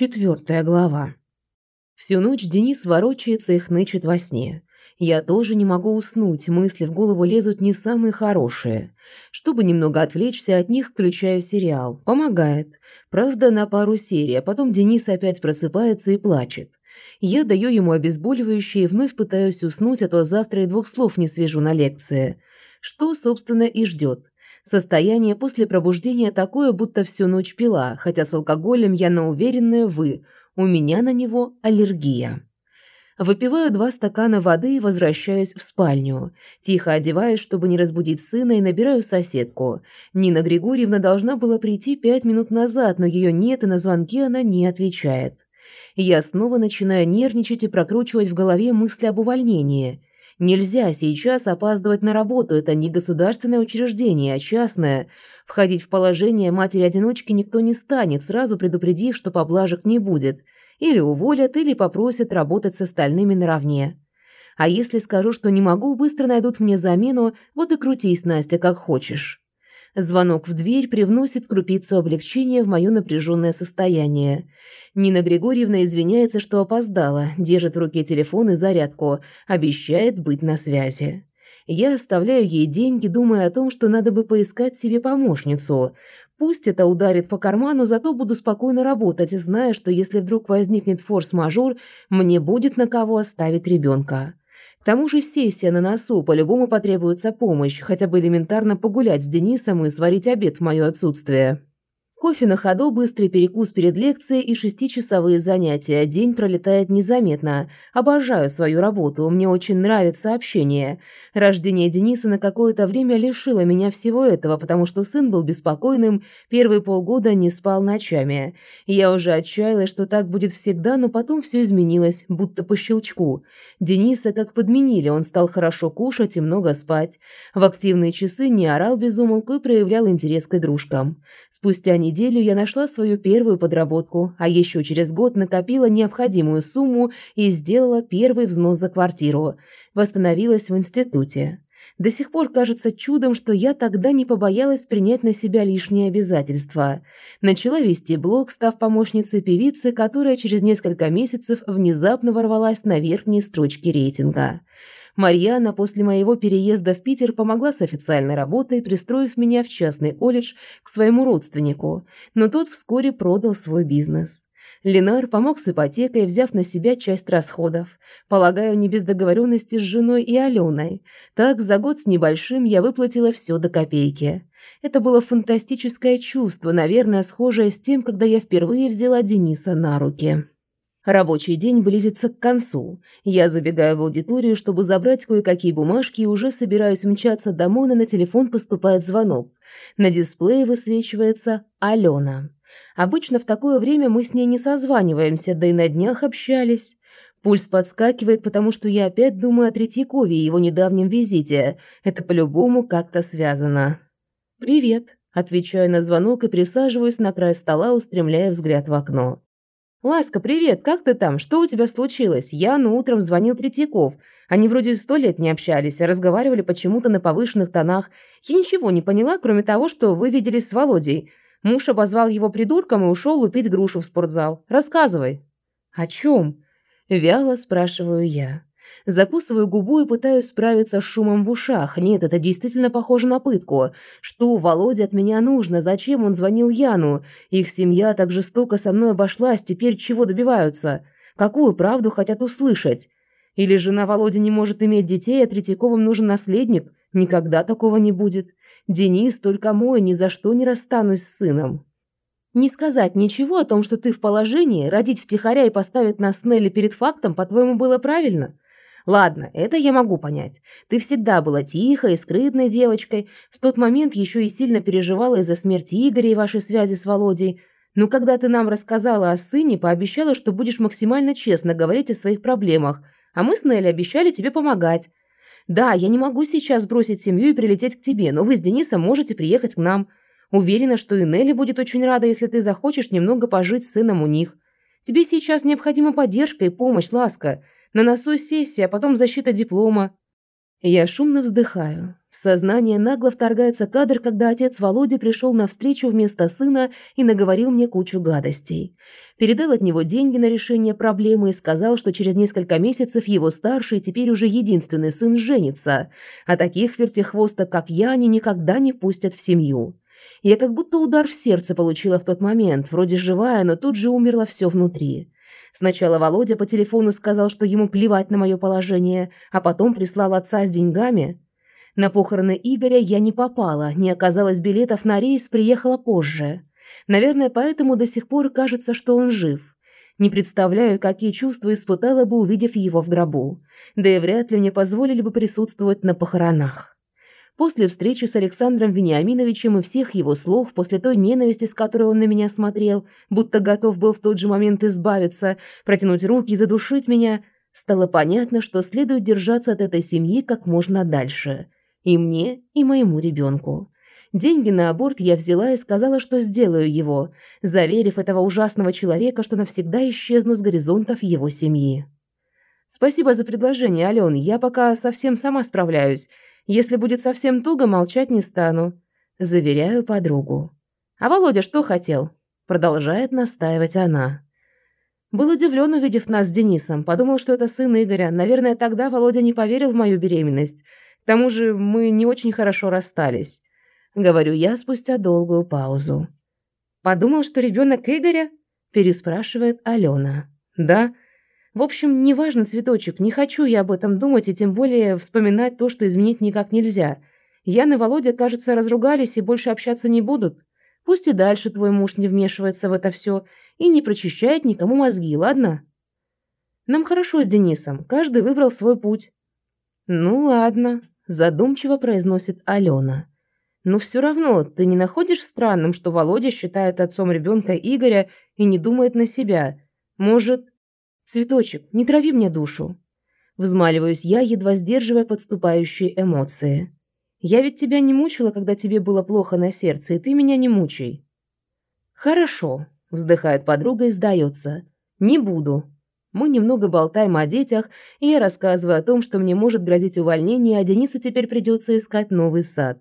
Четвертая глава. Всю ночь Денис ворочается и хнычет во сне. Я тоже не могу уснуть, мысли в голову лезут не самые хорошие. Чтобы немного отвлечься от них, включаю сериал. Помогает. Правда, на пару серий, а потом Денис опять просыпается и плачет. Я даю ему обезболивающее и вновь пытаюсь уснуть, а то завтра и двух слов не свяжу на лекции. Что, собственно, и ждет. Состояние после пробуждения такое, будто всю ночь пила, хотя с алкоголем я на уверенное «вы», у меня на него аллергия. Выпиваю два стакана воды и возвращаюсь в спальню. Тихо одеваюсь, чтобы не разбудить сына, и набираю соседку. Нина Григорьевна должна была прийти пять минут назад, но ее нет, и на звонки она не отвечает. Я снова начинаю нервничать и прокручивать в голове мысли об увольнении. Нельзя сейчас опаздывать на работу, это не государственное учреждение, а частное. Входить в положение матери-одиночки никто не станет, сразу предупредив, что поблажек не будет. Или уволят, или попросят работать с остальными наравне. А если скажу, что не могу, быстро найдут мне замену, вот и крутись, Настя, как хочешь. Звонок в дверь привносит крупицу облегчения в мое напряженное состояние. Нина Григорьевна извиняется, что опоздала, держит в руке телефон и зарядку, обещает быть на связи. Я оставляю ей деньги, думая о том, что надо бы поискать себе помощницу. Пусть это ударит по карману, зато буду спокойно работать, зная, что если вдруг возникнет форс-мажор, мне будет на кого оставить ребенка. К тому же сессия на носу, по-любому потребуется помощь, хотя бы элементарно погулять с Денисом и сварить обед в мое отсутствие. Кофе на ходу, быстрый перекус перед лекцией и шестичасовые занятия. День пролетает незаметно. Обожаю свою работу, мне очень нравится общение. Рождение Дениса на какое-то время лишило меня всего этого, потому что сын был беспокойным, первые полгода не спал ночами. Я уже отчаялась, что так будет всегда, но потом все изменилось, будто по щелчку. Дениса как подменили, он стал хорошо кушать и много спать. В активные часы не орал без умолку и проявлял интерес к игрушкам. Спустя неделю неделю я нашла свою первую подработку, а еще через год накопила необходимую сумму и сделала первый взнос за квартиру. Восстановилась в институте. До сих пор кажется чудом, что я тогда не побоялась принять на себя лишние обязательства. Начала вести блог, став помощницей певицы, которая через несколько месяцев внезапно ворвалась на верхние строчки рейтинга. Марьяна после моего переезда в Питер помогла с официальной работой, пристроив меня в частный колледж к своему родственнику, но тот вскоре продал свой бизнес. Ленар помог с ипотекой, взяв на себя часть расходов. Полагаю, не без договоренности с женой и Аленой. Так, за год с небольшим я выплатила все до копейки. Это было фантастическое чувство, наверное, схожее с тем, когда я впервые взяла Дениса на руки. Рабочий день близится к концу. Я забегаю в аудиторию, чтобы забрать кое-какие бумажки и уже собираюсь мчаться домой, но на телефон поступает звонок. На дисплее высвечивается Алена. Обычно в такое время мы с ней не созваниваемся, да и на днях общались. Пульс подскакивает, потому что я опять думаю о Третьякове и его недавнем визите. Это по-любому как-то связано. «Привет», – отвечаю на звонок и присаживаюсь на край стола, устремляя взгляд в окно. «Ласка, привет, как ты там? Что у тебя случилось? Яну утром звонил Третьяков. Они вроде сто лет не общались, а разговаривали почему-то на повышенных тонах. Я ничего не поняла, кроме того, что вы виделись с Володей. Муж обозвал его придурком и ушел лупить грушу в спортзал. Рассказывай». «О чем?» – вяло спрашиваю я. Закусываю губу и пытаюсь справиться с шумом в ушах. Нет, это действительно похоже на пытку. Что Володе от меня нужно? Зачем он звонил Яну? Их семья так жестоко со мной обошлась, теперь чего добиваются? Какую правду хотят услышать? Или жена Володи не может иметь детей, а Третьяковым нужен наследник? Никогда такого не будет. Денис только мой, ни за что не расстанусь с сыном. Не сказать ничего о том, что ты в положении, родить втихаря и поставить нас с Нелли перед фактом, по-твоему, было правильно? Ладно, это я могу понять. Ты всегда была тихой и скрытной девочкой, в тот момент еще и сильно переживала из-за смерти Игоря и вашей связи с Володей. Но когда ты нам рассказала о сыне, пообещала, что будешь максимально честно говорить о своих проблемах, а мы с Нелли обещали тебе помогать. Да, я не могу сейчас бросить семью и прилететь к тебе, но вы с Денисом можете приехать к нам. Уверена, что и Нелли будет очень рада, если ты захочешь немного пожить с сыном у них. Тебе сейчас необходима поддержка и помощь, ласка. На носу сессия, а потом защита диплома. Я шумно вздыхаю. В сознание нагло вторгается кадр, когда отец Володи пришел на встречу вместо сына и наговорил мне кучу гадостей. Передал от него деньги на решение проблемы и сказал, что через несколько месяцев его старший, теперь уже единственный сын, женится, а таких вертихвосток, как я, они никогда не пустят в семью. Я как будто удар в сердце получила в тот момент, вроде живая, но тут же умерло все внутри. Сначала Володя по телефону сказал, что ему плевать на мое положение, а потом прислал отца с деньгами. На похороны Игоря я не попала, не оказалось билетов на рейс, приехала позже. Наверное, поэтому до сих пор кажется, что он жив. Не представляю, какие чувства испытала бы, увидев его в гробу. Да и вряд ли мне позволили бы присутствовать на похоронах. После встречи с Александром Вениаминовичем и всех его слов, после той ненависти, с которой он на меня смотрел, будто готов был в тот же момент избавиться, протянуть руки и задушить меня, стало понятно, что следует держаться от этой семьи как можно дальше. И мне, и моему ребенку. Деньги на аборт я взяла и сказала, что сделаю его, заверив этого ужасного человека, что навсегда исчезну с горизонтов его семьи. «Спасибо за предложение, Ален, я пока совсем сама справляюсь», если будет совсем туго, молчать не стану. Заверяю подругу. А Володя что хотел? Продолжает настаивать она. Был удивлен, увидев нас с Денисом. Подумал, что это сын Игоря. Наверное, тогда Володя не поверил в мою беременность. К тому же мы не очень хорошо расстались. Говорю я спустя долгую паузу. «Подумал, что ребенок Игоря?» Переспрашивает Алена. «Да, в общем, неважно, цветочек, не хочу я об этом думать и тем более вспоминать то, что изменить никак нельзя. Ян и Володя, кажется, разругались и больше общаться не будут. Пусть и дальше твой муж не вмешивается в это все и не прочищает никому мозги, ладно? Нам хорошо с Денисом, каждый выбрал свой путь. Ну ладно, задумчиво произносит Алена. Но все равно ты не находишь странным, что Володя считает отцом ребенка Игоря и не думает на себя? Может, «Цветочек, не трави мне душу!» Взмаливаюсь я, едва сдерживая подступающие эмоции. «Я ведь тебя не мучила, когда тебе было плохо на сердце, и ты меня не мучай». «Хорошо», – вздыхает подруга и сдается. «Не буду». Мы немного болтаем о детях, и я рассказываю о том, что мне может грозить увольнение, а Денису теперь придется искать новый сад.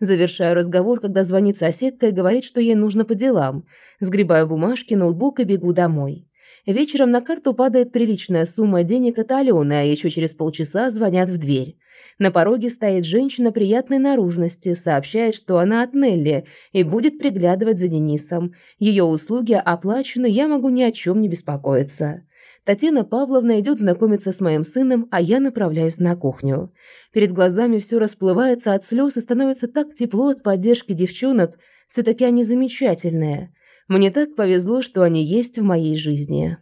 Завершаю разговор, когда звонит соседка и говорит, что ей нужно по делам. Сгребаю бумажки, ноутбук и бегу домой. Вечером на карту падает приличная сумма денег от Алены, а еще через полчаса звонят в дверь. На пороге стоит женщина приятной наружности, сообщает, что она от Нелли и будет приглядывать за Денисом. Ее услуги оплачены, я могу ни о чем не беспокоиться. Татьяна Павловна идет знакомиться с моим сыном, а я направляюсь на кухню. Перед глазами все расплывается от слез и становится так тепло от поддержки девчонок. Все-таки они замечательные. Мне так повезло, что они есть в моей жизни.